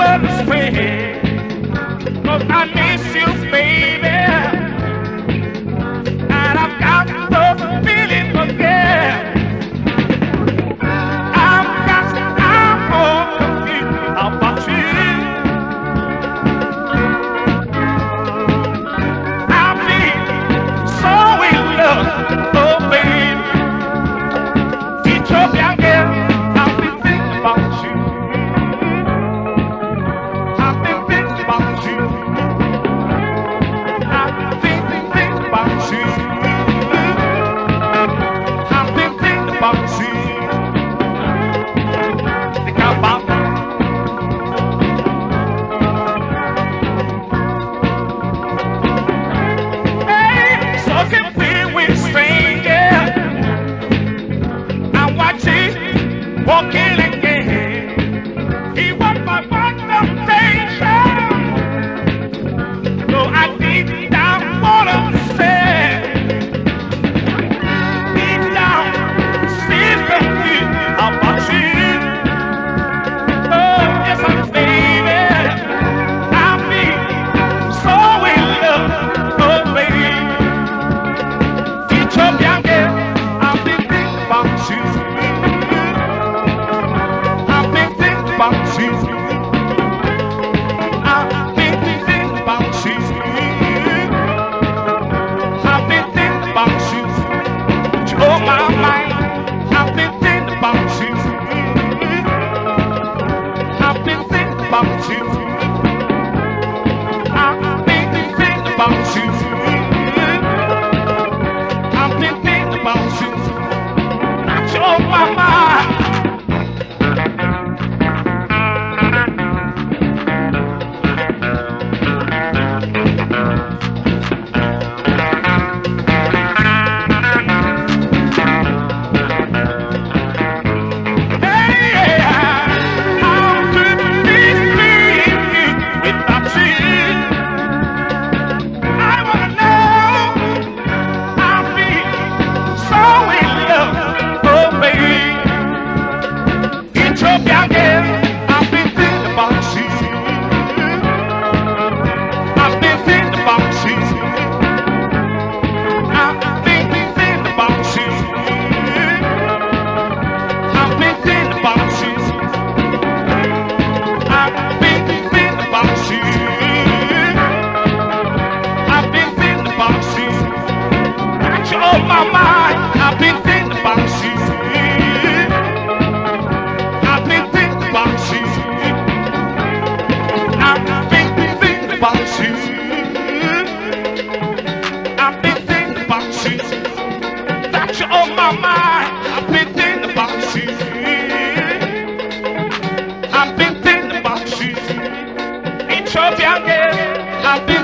understand. Cause I miss you, Hey, Ethiopian I'll be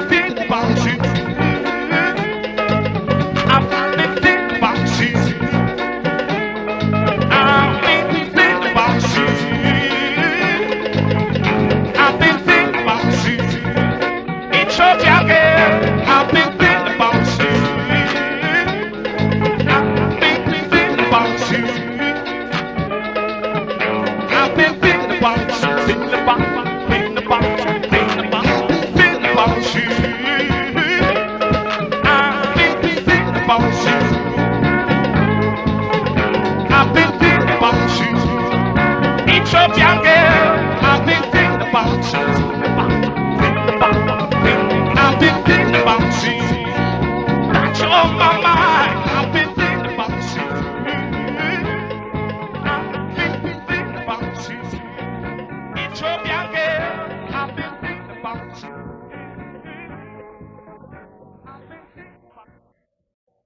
Job